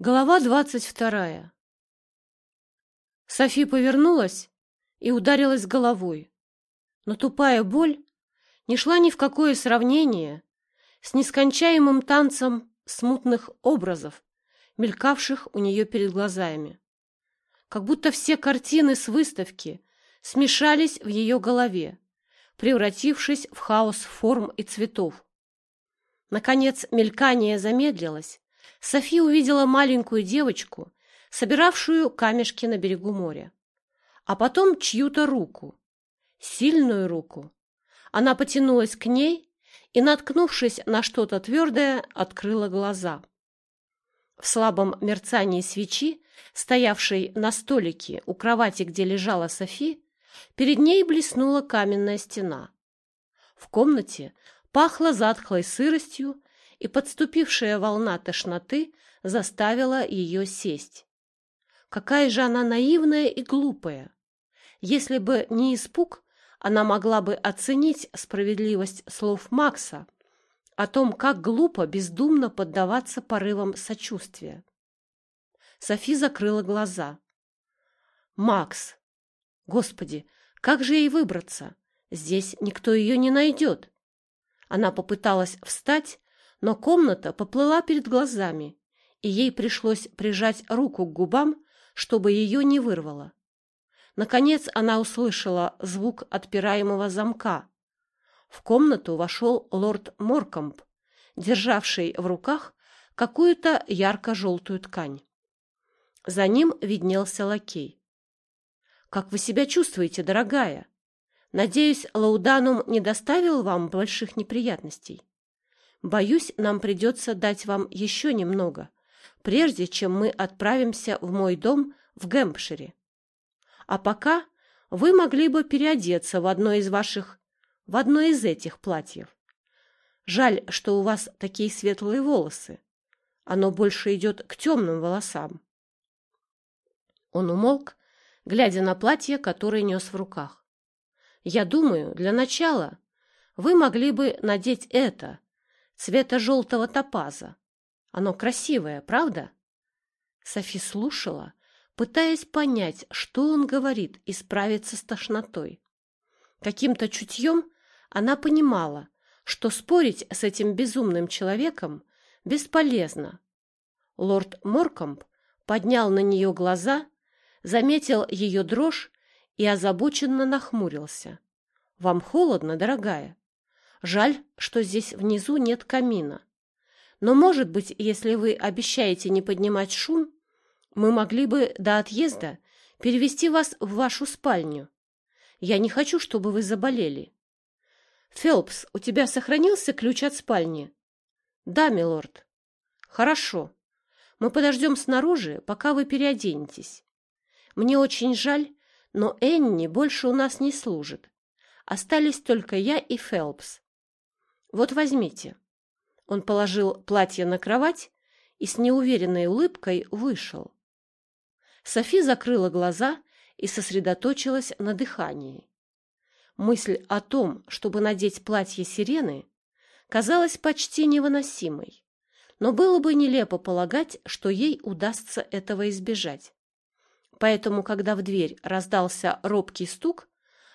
Глава двадцать вторая. Софи повернулась и ударилась головой, но тупая боль не шла ни в какое сравнение с нескончаемым танцем смутных образов, мелькавших у нее перед глазами. Как будто все картины с выставки смешались в ее голове, превратившись в хаос форм и цветов. Наконец мелькание замедлилось, Софи увидела маленькую девочку, собиравшую камешки на берегу моря. А потом чью-то руку, сильную руку. Она потянулась к ней и, наткнувшись на что-то твердое, открыла глаза. В слабом мерцании свечи, стоявшей на столике у кровати, где лежала Софи, перед ней блеснула каменная стена. В комнате пахло затхлой сыростью и подступившая волна тошноты заставила ее сесть. Какая же она наивная и глупая! Если бы не испуг, она могла бы оценить справедливость слов Макса о том, как глупо бездумно поддаваться порывам сочувствия. Софи закрыла глаза. «Макс! Господи, как же ей выбраться? Здесь никто ее не найдет!» Она попыталась встать, но комната поплыла перед глазами, и ей пришлось прижать руку к губам, чтобы ее не вырвало. Наконец она услышала звук отпираемого замка. В комнату вошел лорд Моркомб, державший в руках какую-то ярко-желтую ткань. За ним виднелся лакей. «Как вы себя чувствуете, дорогая? Надеюсь, Лауданум не доставил вам больших неприятностей?» Боюсь, нам придется дать вам еще немного, прежде чем мы отправимся в мой дом в Гэмпшире. А пока вы могли бы переодеться в одно из ваших... в одно из этих платьев. Жаль, что у вас такие светлые волосы. Оно больше идет к темным волосам. Он умолк, глядя на платье, которое нес в руках. Я думаю, для начала вы могли бы надеть это, цвета желтого топаза. Оно красивое, правда? Софи слушала, пытаясь понять, что он говорит, и справиться с тошнотой. Каким-то чутьем она понимала, что спорить с этим безумным человеком бесполезно. Лорд Моркомб поднял на нее глаза, заметил ее дрожь и озабоченно нахмурился. «Вам холодно, дорогая?» Жаль, что здесь внизу нет камина. Но, может быть, если вы обещаете не поднимать шум, мы могли бы до отъезда перевести вас в вашу спальню. Я не хочу, чтобы вы заболели. Фелпс, у тебя сохранился ключ от спальни? Да, милорд. Хорошо. Мы подождем снаружи, пока вы переоденетесь. Мне очень жаль, но Энни больше у нас не служит. Остались только я и Фелпс. Вот возьмите. Он положил платье на кровать и с неуверенной улыбкой вышел. Софи закрыла глаза и сосредоточилась на дыхании. Мысль о том, чтобы надеть платье сирены, казалась почти невыносимой, но было бы нелепо полагать, что ей удастся этого избежать. Поэтому, когда в дверь раздался робкий стук,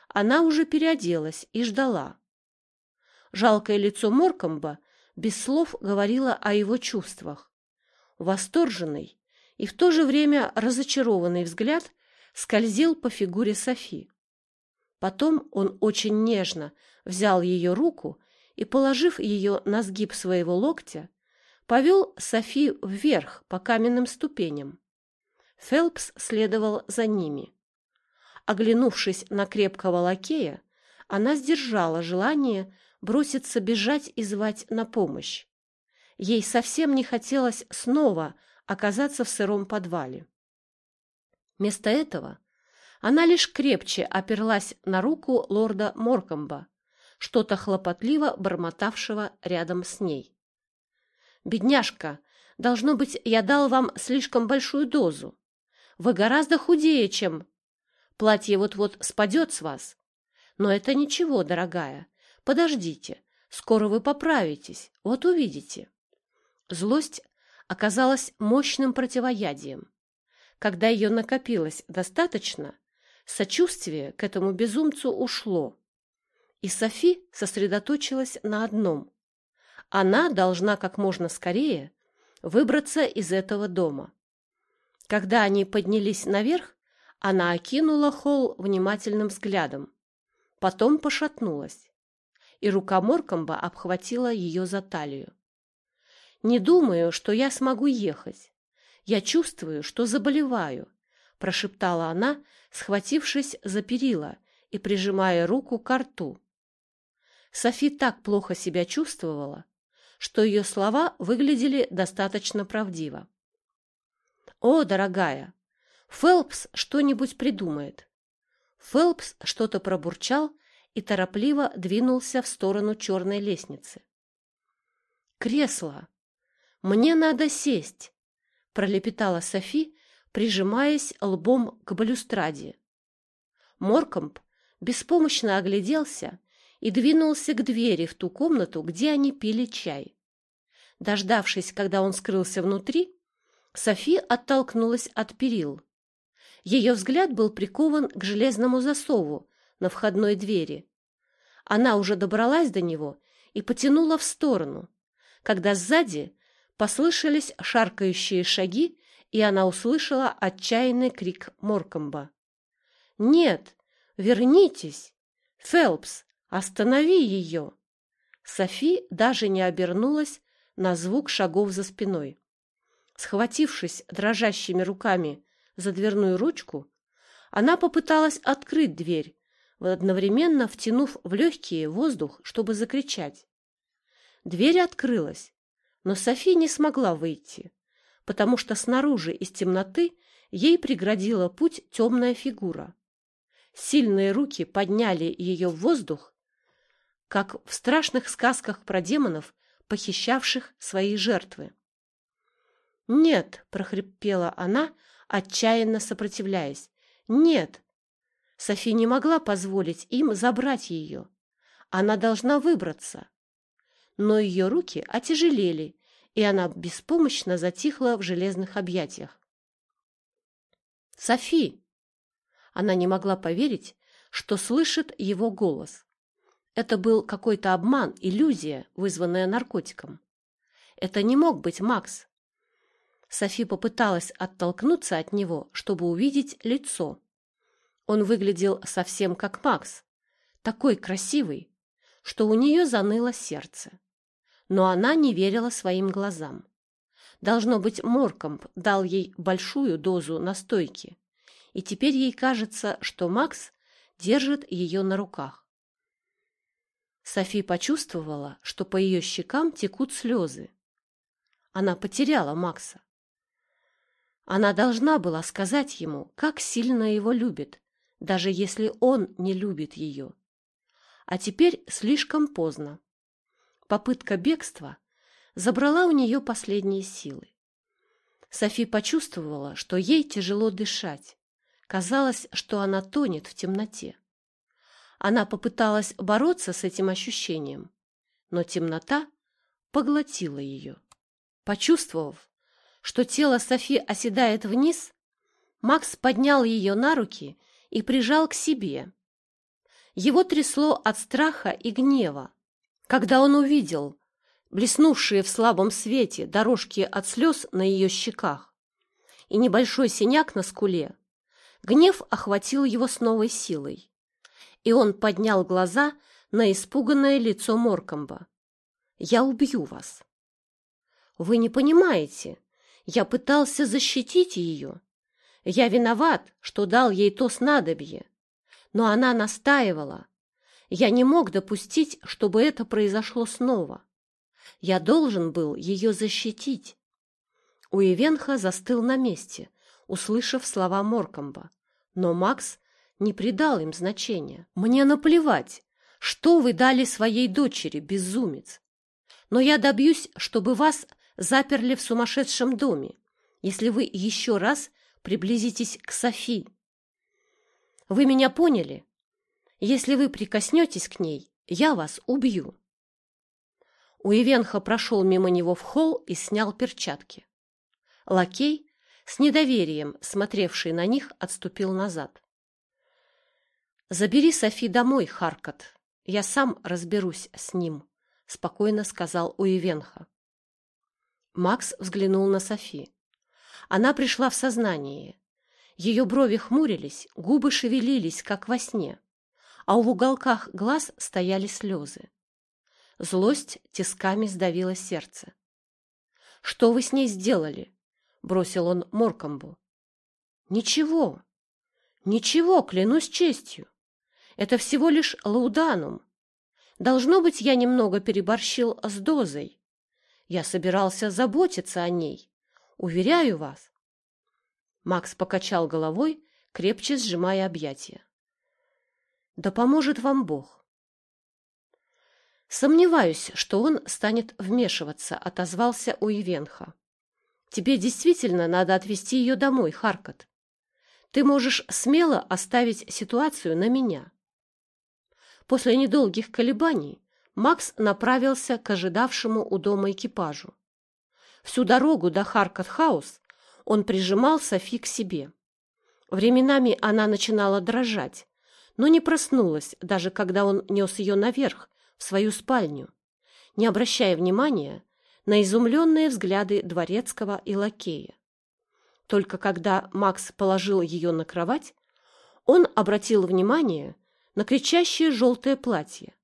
она уже переоделась и ждала. Жалкое лицо Моркомба без слов говорило о его чувствах. Восторженный и в то же время разочарованный взгляд скользил по фигуре Софи. Потом он очень нежно взял ее руку и, положив ее на сгиб своего локтя, повел Софи вверх по каменным ступеням. Фелпс следовал за ними. Оглянувшись на крепкого лакея, она сдержала желание броситься бежать и звать на помощь. Ей совсем не хотелось снова оказаться в сыром подвале. Вместо этого она лишь крепче оперлась на руку лорда Моркомба, что-то хлопотливо бормотавшего рядом с ней. «Бедняжка, должно быть, я дал вам слишком большую дозу. Вы гораздо худее, чем... Платье вот-вот спадет с вас. Но это ничего, дорогая. Подождите, скоро вы поправитесь, вот увидите. Злость оказалась мощным противоядием. Когда ее накопилось достаточно, сочувствие к этому безумцу ушло, и Софи сосредоточилась на одном. Она должна как можно скорее выбраться из этого дома. Когда они поднялись наверх, она окинула холл внимательным взглядом, потом пошатнулась, и рука Моркомба обхватила ее за талию. «Не думаю, что я смогу ехать. Я чувствую, что заболеваю», — прошептала она, схватившись за перила и прижимая руку к рту. Софи так плохо себя чувствовала, что ее слова выглядели достаточно правдиво. «О, дорогая, Фелпс что-нибудь придумает». Фелпс что-то пробурчал и торопливо двинулся в сторону черной лестницы. «Кресло! Мне надо сесть!» — пролепетала Софи, прижимаясь лбом к балюстраде. Моркомб беспомощно огляделся и двинулся к двери в ту комнату, где они пили чай. Дождавшись, когда он скрылся внутри, Софи оттолкнулась от перил. Ее взгляд был прикован к железному засову на входной двери. Она уже добралась до него и потянула в сторону, когда сзади послышались шаркающие шаги, и она услышала отчаянный крик Моркомба. «Нет, вернитесь! Фелпс, Останови ее!» Софи даже не обернулась на звук шагов за спиной. Схватившись дрожащими руками за дверную ручку, она попыталась открыть дверь, одновременно втянув в легкие воздух, чтобы закричать. Дверь открылась, но Софи не смогла выйти, потому что снаружи из темноты ей преградила путь темная фигура. Сильные руки подняли ее в воздух как в страшных сказках про демонов, похищавших свои жертвы. «Нет!» — прохрипела она, отчаянно сопротивляясь. «Нет!» Софи не могла позволить им забрать ее. Она должна выбраться. Но ее руки отяжелели, и она беспомощно затихла в железных объятиях. «Софи!» Она не могла поверить, что слышит его голос. Это был какой-то обман, иллюзия, вызванная наркотиком. Это не мог быть Макс. Софи попыталась оттолкнуться от него, чтобы увидеть лицо. Он выглядел совсем как Макс, такой красивый, что у нее заныло сердце. Но она не верила своим глазам. Должно быть, Моркомб дал ей большую дозу настойки, и теперь ей кажется, что Макс держит ее на руках. Софи почувствовала, что по ее щекам текут слезы. Она потеряла Макса. Она должна была сказать ему, как сильно его любит, даже если он не любит ее. А теперь слишком поздно. Попытка бегства забрала у нее последние силы. Софи почувствовала, что ей тяжело дышать. Казалось, что она тонет в темноте. Она попыталась бороться с этим ощущением, но темнота поглотила ее. Почувствовав, что тело Софи оседает вниз, Макс поднял ее на руки и прижал к себе. Его трясло от страха и гнева, когда он увидел блеснувшие в слабом свете дорожки от слез на ее щеках и небольшой синяк на скуле. Гнев охватил его с новой силой и он поднял глаза на испуганное лицо Моркомба. «Я убью вас». «Вы не понимаете. Я пытался защитить ее. Я виноват, что дал ей то снадобье. Но она настаивала. Я не мог допустить, чтобы это произошло снова. Я должен был ее защитить». Уивенха застыл на месте, услышав слова Моркомба. Но Макс не придал им значения. Мне наплевать, что вы дали своей дочери, безумец. Но я добьюсь, чтобы вас заперли в сумасшедшем доме, если вы еще раз приблизитесь к Софи. Вы меня поняли? Если вы прикоснетесь к ней, я вас убью. Уивенха прошел мимо него в холл и снял перчатки. Лакей, с недоверием смотревший на них, отступил назад. «Забери Софи домой, Харкот. Я сам разберусь с ним», — спокойно сказал Уивенха. Макс взглянул на Софи. Она пришла в сознание. Ее брови хмурились, губы шевелились, как во сне, а в уголках глаз стояли слезы. Злость тисками сдавила сердце. «Что вы с ней сделали?» — бросил он Моркомбу. «Ничего, ничего, клянусь честью. Это всего лишь лауданум. Должно быть, я немного переборщил с дозой. Я собирался заботиться о ней, уверяю вас. Макс покачал головой, крепче сжимая объятия. Да поможет вам Бог. Сомневаюсь, что он станет вмешиваться, отозвался Уивенха. Тебе действительно надо отвезти ее домой, Харкот. Ты можешь смело оставить ситуацию на меня. После недолгих колебаний Макс направился к ожидавшему у дома экипажу. Всю дорогу до Харкот-хаус он прижимал Софи к себе. Временами она начинала дрожать, но не проснулась, даже когда он нес ее наверх, в свою спальню, не обращая внимания на изумленные взгляды дворецкого и лакея. Только когда Макс положил ее на кровать, он обратил внимание на кричащее желтое платье,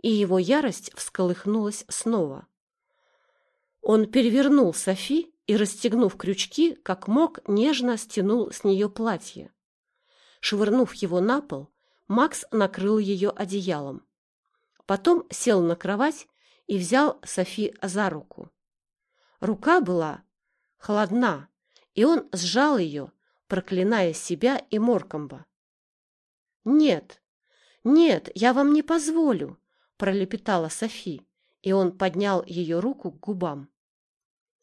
и его ярость всколыхнулась снова. Он перевернул Софи и, расстегнув крючки, как мог, нежно стянул с нее платье. Швырнув его на пол, Макс накрыл ее одеялом. Потом сел на кровать и взял Софи за руку. Рука была холодна, и он сжал ее, проклиная себя и Моркомба. «Нет, нет, я вам не позволю!» – пролепетала Софи, и он поднял ее руку к губам.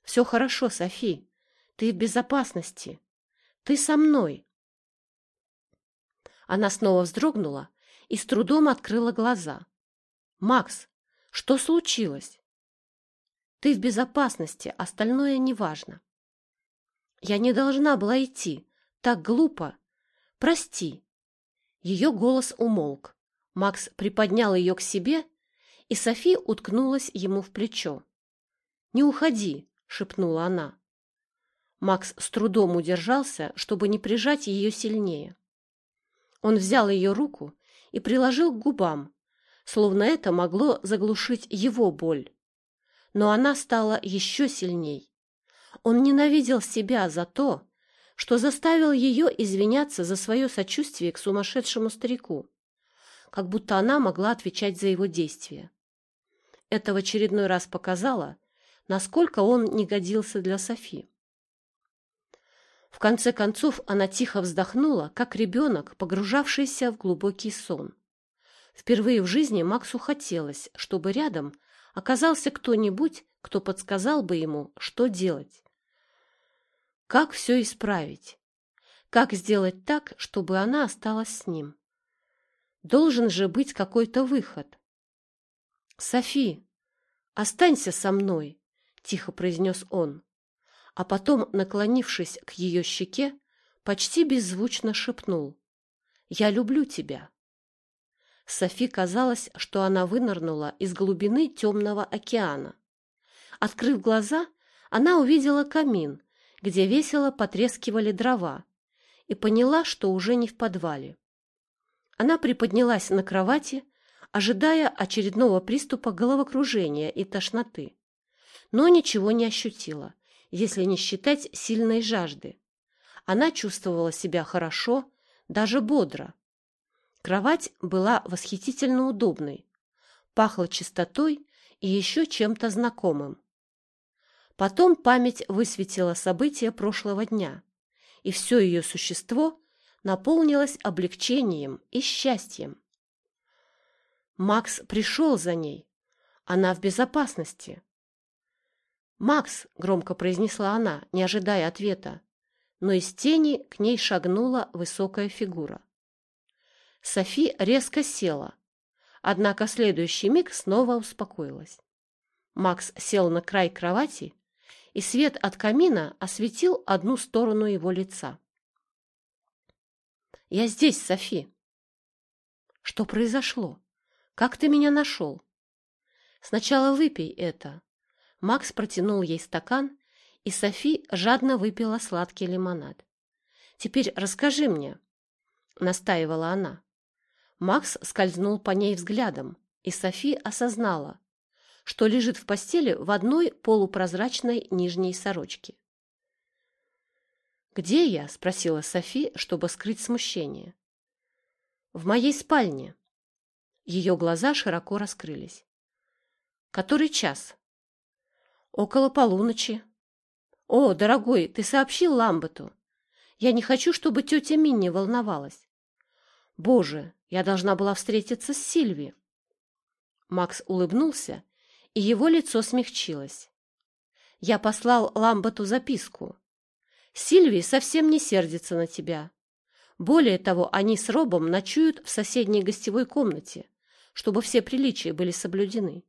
«Все хорошо, Софи, ты в безопасности, ты со мной!» Она снова вздрогнула и с трудом открыла глаза. «Макс, что случилось?» «Ты в безопасности, остальное неважно». «Я не должна была идти. Так глупо. Прости». Ее голос умолк. Макс приподнял ее к себе, и Софи уткнулась ему в плечо. «Не уходи», — шепнула она. Макс с трудом удержался, чтобы не прижать ее сильнее. Он взял ее руку и приложил к губам, словно это могло заглушить его боль. Но она стала еще сильней. Он ненавидел себя за то, что заставил ее извиняться за свое сочувствие к сумасшедшему старику, как будто она могла отвечать за его действия. Это в очередной раз показало, насколько он не годился для Софи. В конце концов она тихо вздохнула, как ребенок, погружавшийся в глубокий сон. Впервые в жизни Максу хотелось, чтобы рядом оказался кто-нибудь, кто подсказал бы ему, что делать. Как все исправить? Как сделать так, чтобы она осталась с ним? Должен же быть какой-то выход. «Софи, останься со мной», — тихо произнес он, а потом, наклонившись к ее щеке, почти беззвучно шепнул «Я люблю тебя». Софи казалось, что она вынырнула из глубины темного океана. Открыв глаза, она увидела камин, где весело потрескивали дрова, и поняла, что уже не в подвале. Она приподнялась на кровати, ожидая очередного приступа головокружения и тошноты, но ничего не ощутила, если не считать сильной жажды. Она чувствовала себя хорошо, даже бодро. Кровать была восхитительно удобной, пахла чистотой и еще чем-то знакомым. Потом память высветила события прошлого дня, и все ее существо наполнилось облегчением и счастьем. Макс пришел за ней. Она в безопасности. «Макс!» — громко произнесла она, не ожидая ответа, но из тени к ней шагнула высокая фигура. Софи резко села, однако следующий миг снова успокоилась. Макс сел на край кровати и свет от камина осветил одну сторону его лица. «Я здесь, Софи». «Что произошло? Как ты меня нашел?» «Сначала выпей это». Макс протянул ей стакан, и Софи жадно выпила сладкий лимонад. «Теперь расскажи мне», — настаивала она. Макс скользнул по ней взглядом, и Софи осознала, что лежит в постели в одной полупрозрачной нижней сорочке. «Где я?» — спросила Софи, чтобы скрыть смущение. «В моей спальне». Ее глаза широко раскрылись. «Который час?» «Около полуночи». «О, дорогой, ты сообщил Ламбету? Я не хочу, чтобы тетя Минни волновалась». «Боже, я должна была встретиться с Сильви». Макс улыбнулся, и его лицо смягчилось. «Я послал Ламбету записку. Сильви совсем не сердится на тебя. Более того, они с Робом ночуют в соседней гостевой комнате, чтобы все приличия были соблюдены.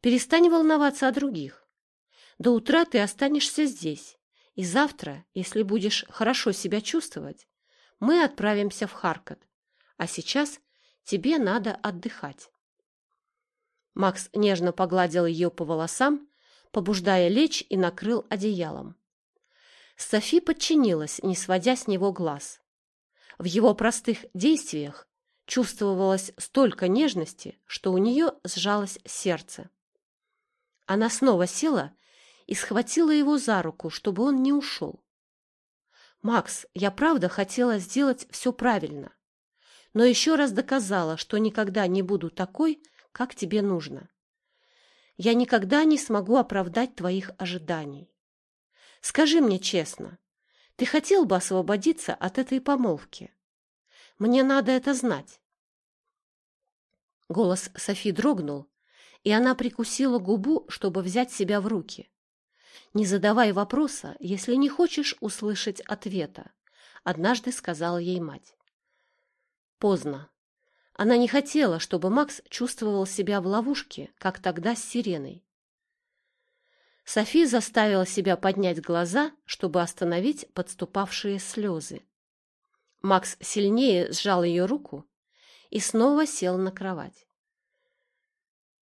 Перестань волноваться о других. До утра ты останешься здесь, и завтра, если будешь хорошо себя чувствовать, мы отправимся в Харкот. А сейчас тебе надо отдыхать. Макс нежно погладил ее по волосам, побуждая лечь и накрыл одеялом. Софи подчинилась, не сводя с него глаз. В его простых действиях чувствовалось столько нежности, что у нее сжалось сердце. Она снова села и схватила его за руку, чтобы он не ушел. «Макс, я правда хотела сделать все правильно, но еще раз доказала, что никогда не буду такой, как тебе нужно. Я никогда не смогу оправдать твоих ожиданий. Скажи мне честно, ты хотел бы освободиться от этой помолвки? Мне надо это знать. Голос Софи дрогнул, и она прикусила губу, чтобы взять себя в руки. «Не задавай вопроса, если не хочешь услышать ответа», — однажды сказала ей мать. Поздно. Она не хотела, чтобы Макс чувствовал себя в ловушке, как тогда с сиреной. Софи заставила себя поднять глаза, чтобы остановить подступавшие слезы. Макс сильнее сжал ее руку и снова сел на кровать.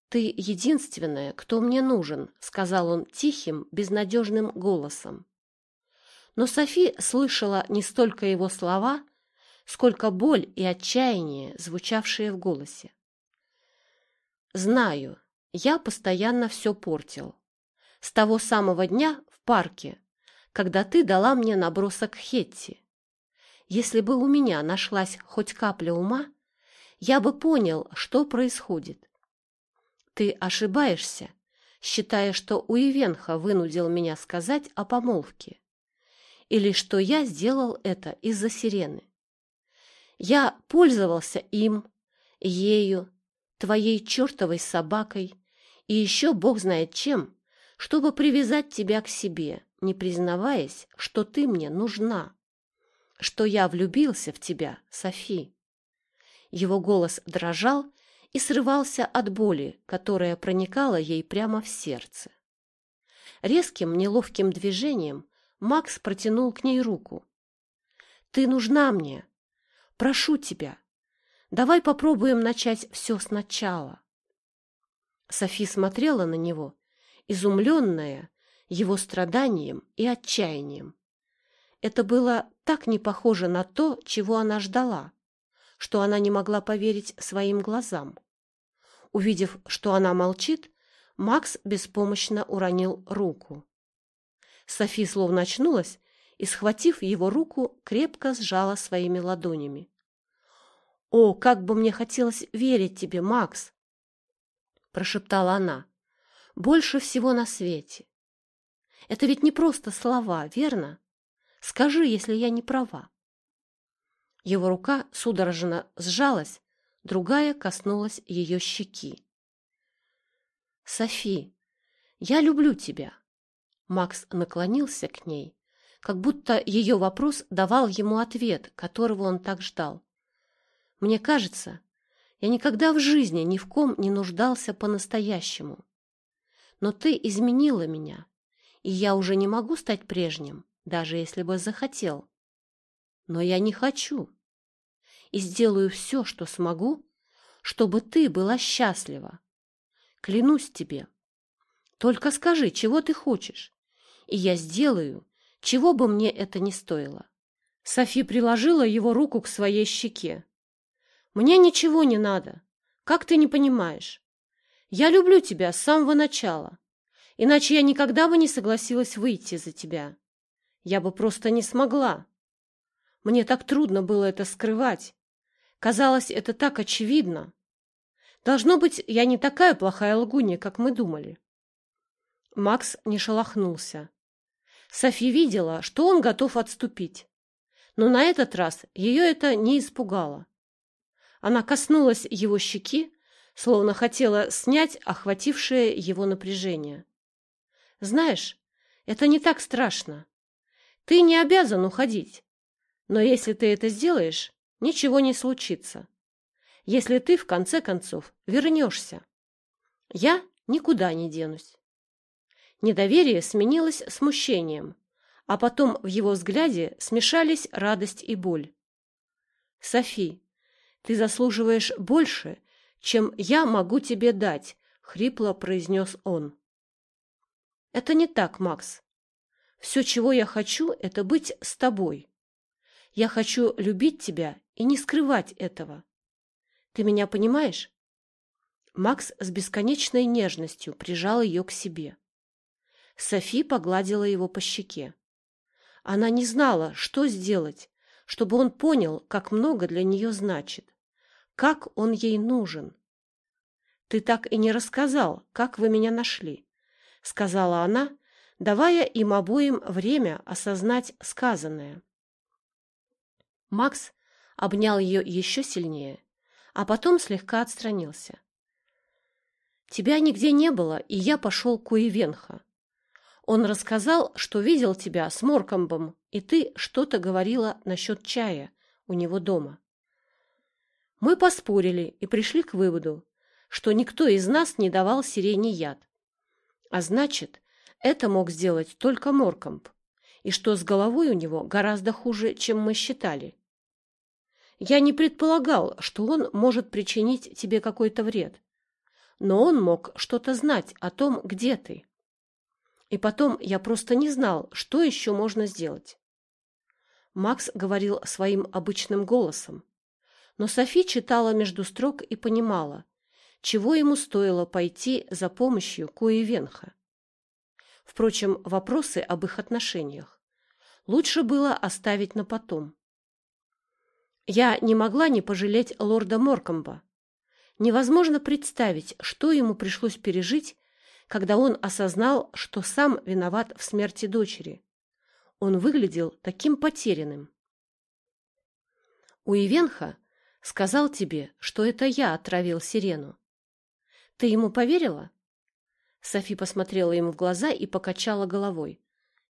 «Ты единственная, кто мне нужен», — сказал он тихим, безнадежным голосом. Но Софи слышала не столько его слова, сколько боль и отчаяние, звучавшие в голосе. Знаю, я постоянно все портил. С того самого дня в парке, когда ты дала мне набросок Хетти. Если бы у меня нашлась хоть капля ума, я бы понял, что происходит. Ты ошибаешься, считая, что Уивенха вынудил меня сказать о помолвке, или что я сделал это из-за сирены. Я пользовался им, ею, твоей чертовой собакой и еще бог знает чем, чтобы привязать тебя к себе, не признаваясь, что ты мне нужна, что я влюбился в тебя, Софи. Его голос дрожал и срывался от боли, которая проникала ей прямо в сердце. Резким, неловким движением Макс протянул к ней руку. «Ты нужна мне!» Прошу тебя, давай попробуем начать все сначала. Софи смотрела на него, изумленная его страданием и отчаянием. Это было так не похоже на то, чего она ждала, что она не могла поверить своим глазам. Увидев, что она молчит, Макс беспомощно уронил руку. Софи словно очнулась и, схватив его руку, крепко сжала своими ладонями. «О, как бы мне хотелось верить тебе, Макс!» – прошептала она. «Больше всего на свете. Это ведь не просто слова, верно? Скажи, если я не права». Его рука судорожно сжалась, другая коснулась ее щеки. «Софи, я люблю тебя!» Макс наклонился к ней как будто ее вопрос давал ему ответ, которого он так ждал. «Мне кажется, я никогда в жизни ни в ком не нуждался по-настоящему. Но ты изменила меня, и я уже не могу стать прежним, даже если бы захотел. Но я не хочу. И сделаю все, что смогу, чтобы ты была счастлива. Клянусь тебе. Только скажи, чего ты хочешь, и я сделаю, чего бы мне это ни стоило. Софи приложила его руку к своей щеке. Мне ничего не надо. Как ты не понимаешь? Я люблю тебя с самого начала. Иначе я никогда бы не согласилась выйти за тебя. Я бы просто не смогла. Мне так трудно было это скрывать. Казалось, это так очевидно. Должно быть, я не такая плохая лгунья, как мы думали. Макс не шелохнулся. Софи видела, что он готов отступить. Но на этот раз ее это не испугало. Она коснулась его щеки, словно хотела снять охватившее его напряжение. Знаешь, это не так страшно. Ты не обязан уходить. Но если ты это сделаешь, ничего не случится. Если ты, в конце концов, вернешься. Я никуда не денусь. Недоверие сменилось смущением, а потом в его взгляде смешались радость и боль. «Софи, ты заслуживаешь больше, чем я могу тебе дать», — хрипло произнес он. Это не так, Макс. Все, чего я хочу, это быть с тобой. Я хочу любить тебя и не скрывать этого. Ты меня понимаешь? Макс с бесконечной нежностью прижал ее к себе. Софи погладила его по щеке. Она не знала, что сделать, чтобы он понял, как много для нее значит, как он ей нужен. Ты так и не рассказал, как вы меня нашли сказала она, давая им обоим время осознать сказанное. Макс обнял ее еще сильнее, а потом слегка отстранился. «Тебя нигде не было, и я пошел к Уивенха. Он рассказал, что видел тебя с Моркомбом, и ты что-то говорила насчет чая у него дома. Мы поспорили и пришли к выводу, что никто из нас не давал сирене яд. А значит, это мог сделать только Моркомб, и что с головой у него гораздо хуже, чем мы считали. Я не предполагал, что он может причинить тебе какой-то вред, но он мог что-то знать о том, где ты. И потом я просто не знал, что еще можно сделать. Макс говорил своим обычным голосом, но Софи читала между строк и понимала, чего ему стоило пойти за помощью Куевенха. Впрочем, вопросы об их отношениях лучше было оставить на потом. Я не могла не пожалеть лорда Моркомба. Невозможно представить, что ему пришлось пережить, когда он осознал, что сам виноват в смерти дочери. Он выглядел таким потерянным. Уивенха сказал тебе, что это я отравил сирену. Ты ему поверила? Софи посмотрела ему в глаза и покачала головой.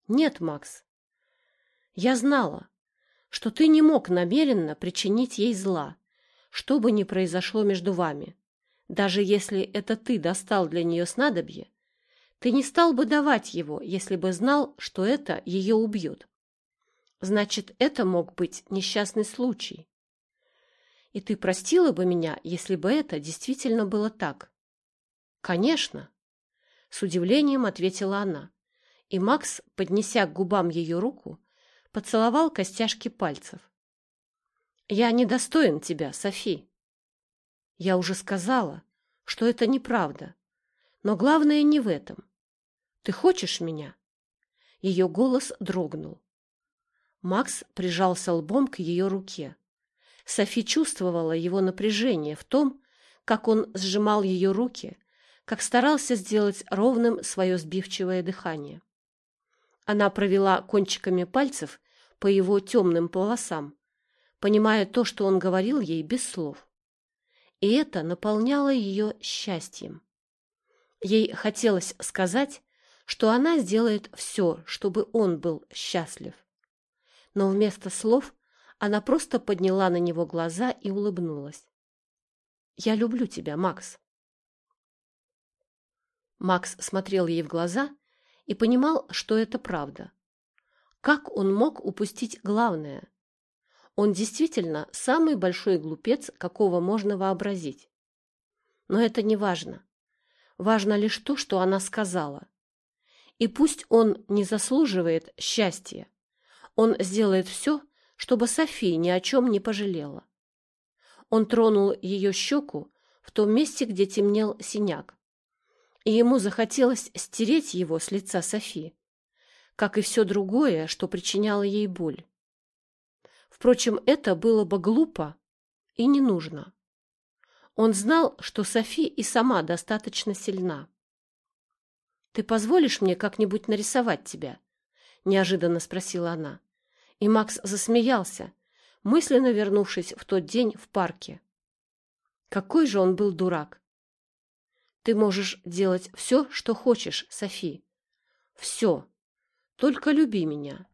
Нет, Макс. Я знала, что ты не мог намеренно причинить ей зла, что бы ни произошло между вами. Даже если это ты достал для нее снадобье, ты не стал бы давать его, если бы знал, что это ее убьет. Значит, это мог быть несчастный случай. И ты простила бы меня, если бы это действительно было так. «Конечно!» — с удивлением ответила она, и Макс, поднеся к губам ее руку, поцеловал костяшки пальцев. «Я недостоин тебя, Софи. Я уже сказала, что это неправда, но главное не в этом. Ты хочешь меня?» Ее голос дрогнул. Макс прижался лбом к ее руке. Софи чувствовала его напряжение в том, как он сжимал ее руки, как старался сделать ровным свое сбивчивое дыхание. Она провела кончиками пальцев по его темным волосам, понимая то, что он говорил ей без слов. И это наполняло ее счастьем. Ей хотелось сказать, что она сделает все, чтобы он был счастлив. Но вместо слов она просто подняла на него глаза и улыбнулась. «Я люблю тебя, Макс». Макс смотрел ей в глаза и понимал, что это правда. Как он мог упустить главное? Он действительно самый большой глупец, какого можно вообразить. Но это не важно. Важно лишь то, что она сказала. И пусть он не заслуживает счастья, он сделает все, чтобы София ни о чем не пожалела. Он тронул ее щеку в том месте, где темнел синяк, и ему захотелось стереть его с лица Софии, как и все другое, что причиняло ей боль. Впрочем, это было бы глупо и не нужно. Он знал, что Софи и сама достаточно сильна. «Ты позволишь мне как-нибудь нарисовать тебя?» — неожиданно спросила она. И Макс засмеялся, мысленно вернувшись в тот день в парке. Какой же он был дурак! Ты можешь делать все, что хочешь, Софи. Все. Только люби меня.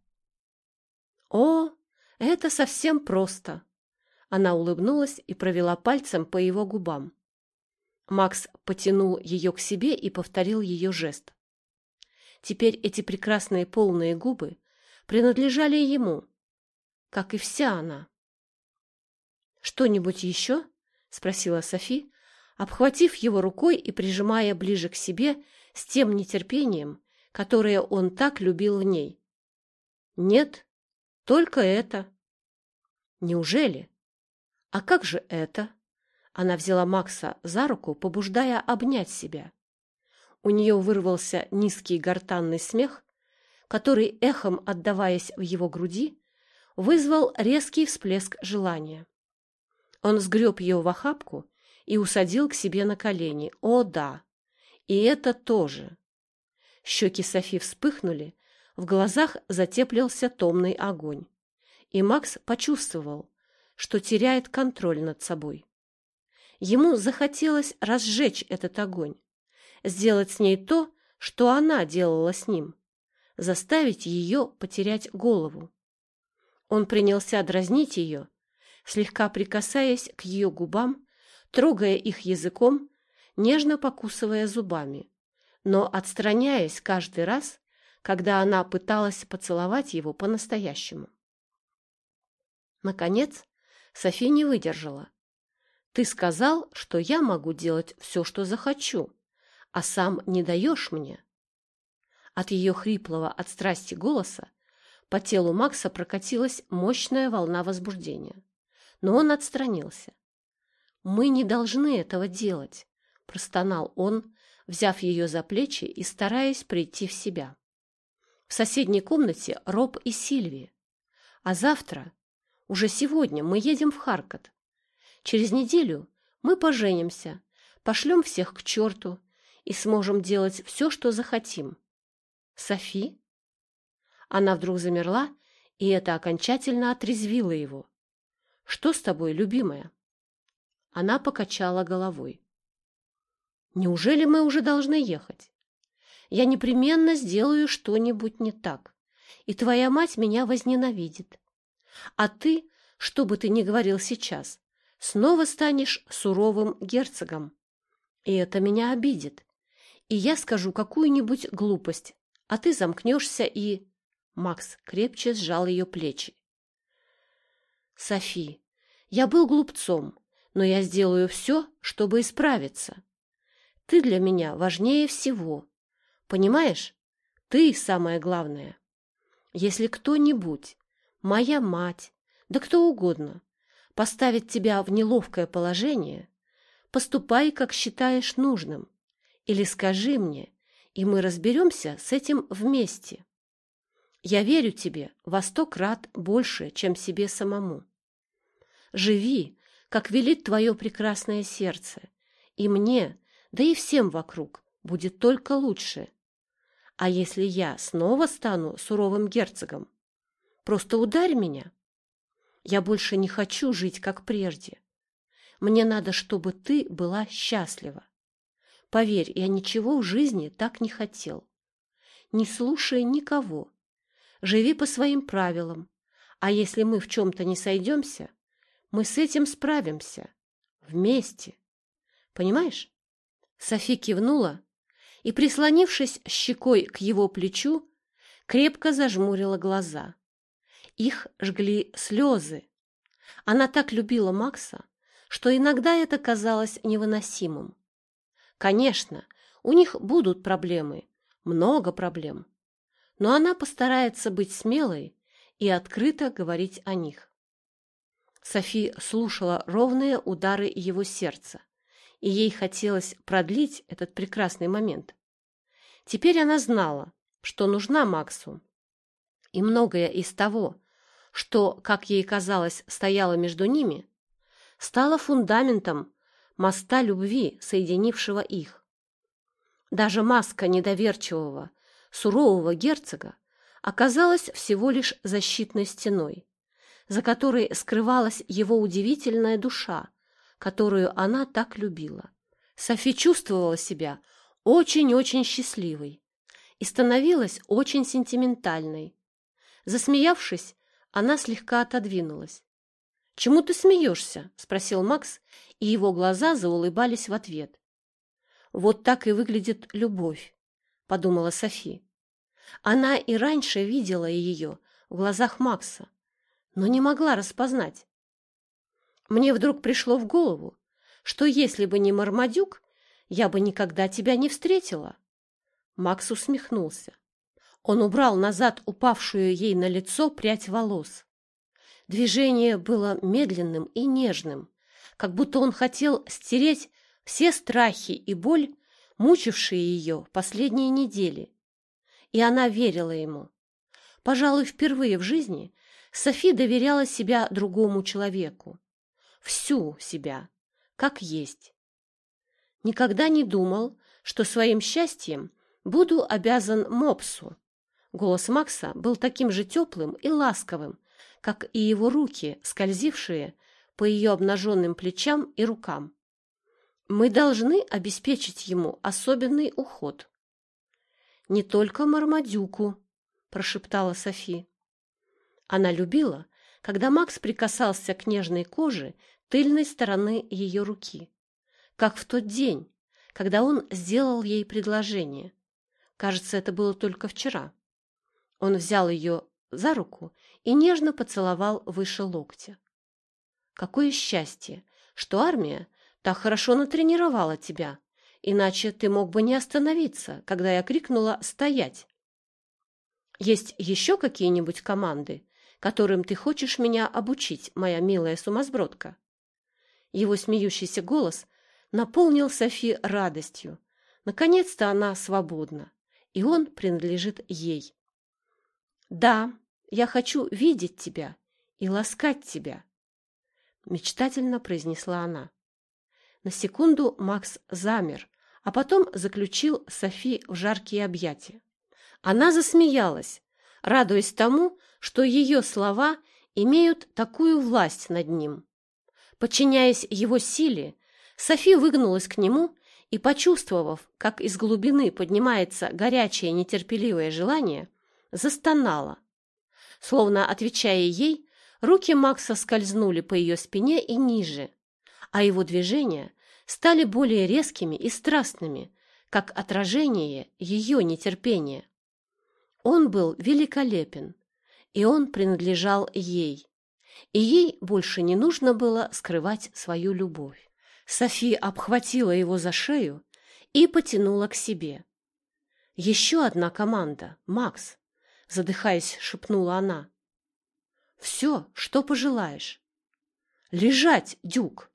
О, это совсем просто. Она улыбнулась и провела пальцем по его губам. Макс потянул ее к себе и повторил ее жест. Теперь эти прекрасные полные губы принадлежали ему, как и вся она. «Что-нибудь еще?» — спросила Софи, обхватив его рукой и прижимая ближе к себе с тем нетерпением, которое он так любил в ней. «Нет, только это». «Неужели? А как же это?» Она взяла Макса за руку, побуждая обнять себя. У нее вырвался низкий гортанный смех, который, эхом отдаваясь в его груди, вызвал резкий всплеск желания. Он сгреб ее в охапку и усадил к себе на колени. О, да! И это тоже! Щеки Софи вспыхнули, в глазах затеплился томный огонь. И Макс почувствовал, что теряет контроль над собой. Ему захотелось разжечь этот огонь, сделать с ней то, что она делала с ним, заставить ее потерять голову. Он принялся дразнить ее, слегка прикасаясь к ее губам, трогая их языком, нежно покусывая зубами, но отстраняясь каждый раз, когда она пыталась поцеловать его по-настоящему. Наконец, Софи не выдержала. «Ты сказал, что я могу делать все, что захочу, а сам не даешь мне». От ее хриплого от страсти голоса по телу Макса прокатилась мощная волна возбуждения. Но он отстранился. «Мы не должны этого делать», — простонал он, взяв ее за плечи и стараясь прийти в себя. В соседней комнате Роб и Сильви. А завтра, уже сегодня, мы едем в Харкот. Через неделю мы поженимся, пошлем всех к черту и сможем делать все, что захотим. Софи? Она вдруг замерла, и это окончательно отрезвило его. Что с тобой, любимая? Она покачала головой. Неужели мы уже должны ехать? Я непременно сделаю что-нибудь не так, и твоя мать меня возненавидит. А ты, что бы ты ни говорил сейчас, снова станешь суровым герцогом. И это меня обидит. И я скажу какую-нибудь глупость, а ты замкнешься и...» Макс крепче сжал ее плечи. «Софи, я был глупцом, но я сделаю все, чтобы исправиться. Ты для меня важнее всего. Понимаешь? Ты самое главное. Если кто-нибудь, моя мать, да кто угодно, поставит тебя в неловкое положение, поступай, как считаешь нужным, или скажи мне, и мы разберемся с этим вместе. Я верю тебе во сто крат больше, чем себе самому. Живи, как велит твое прекрасное сердце, и мне, да и всем вокруг, будет только лучше. А если я снова стану суровым герцогом? Просто ударь меня. Я больше не хочу жить, как прежде. Мне надо, чтобы ты была счастлива. Поверь, я ничего в жизни так не хотел. Не слушай никого. Живи по своим правилам. А если мы в чем-то не сойдемся, мы с этим справимся. Вместе. Понимаешь? Софи кивнула, и, прислонившись щекой к его плечу, крепко зажмурила глаза. Их жгли слезы. Она так любила Макса, что иногда это казалось невыносимым. Конечно, у них будут проблемы, много проблем, но она постарается быть смелой и открыто говорить о них. Софи слушала ровные удары его сердца, и ей хотелось продлить этот прекрасный момент. Теперь она знала, что нужна Максу, и многое из того, что, как ей казалось, стояло между ними, стало фундаментом моста любви, соединившего их. Даже маска недоверчивого, сурового герцога оказалась всего лишь защитной стеной, за которой скрывалась его удивительная душа, которую она так любила. Софи чувствовала себя очень-очень счастливой и становилась очень сентиментальной. Засмеявшись, она слегка отодвинулась. «Чему ты смеешься?» — спросил Макс, и его глаза заулыбались в ответ. «Вот так и выглядит любовь», — подумала Софи. Она и раньше видела ее в глазах Макса, но не могла распознать. Мне вдруг пришло в голову, что если бы не Мармадюк, я бы никогда тебя не встретила. Макс усмехнулся. Он убрал назад упавшую ей на лицо прядь волос. Движение было медленным и нежным, как будто он хотел стереть все страхи и боль, мучившие ее последние недели. И она верила ему. Пожалуй, впервые в жизни Софи доверяла себя другому человеку. Всю себя, как есть. Никогда не думал, что своим счастьем буду обязан Мопсу. Голос Макса был таким же теплым и ласковым, как и его руки, скользившие по ее обнаженным плечам и рукам. Мы должны обеспечить ему особенный уход. Не только Мармадюку, прошептала Софи. Она любила, когда Макс прикасался к нежной коже тыльной стороны ее руки, как в тот день, когда он сделал ей предложение. Кажется, это было только вчера. Он взял ее за руку и нежно поцеловал выше локтя. Какое счастье, что армия так хорошо натренировала тебя, иначе ты мог бы не остановиться, когда я крикнула «стоять». Есть еще какие-нибудь команды, которым ты хочешь меня обучить, моя милая сумасбродка?» Его смеющийся голос наполнил Софи радостью. Наконец-то она свободна, и он принадлежит ей. «Да, я хочу видеть тебя и ласкать тебя», — мечтательно произнесла она. На секунду Макс замер, а потом заключил Софи в жаркие объятия. Она засмеялась, радуясь тому, что ее слова имеют такую власть над ним. Подчиняясь его силе, Софи выгнулась к нему и, почувствовав, как из глубины поднимается горячее нетерпеливое желание, застонала. Словно отвечая ей, руки Макса скользнули по ее спине и ниже, а его движения стали более резкими и страстными, как отражение ее нетерпения. Он был великолепен, и он принадлежал ей, и ей больше не нужно было скрывать свою любовь. Софи обхватила его за шею и потянула к себе. «Еще одна команда, Макс!» задыхаясь, шепнула она. «Все, что пожелаешь». «Лежать, Дюк!»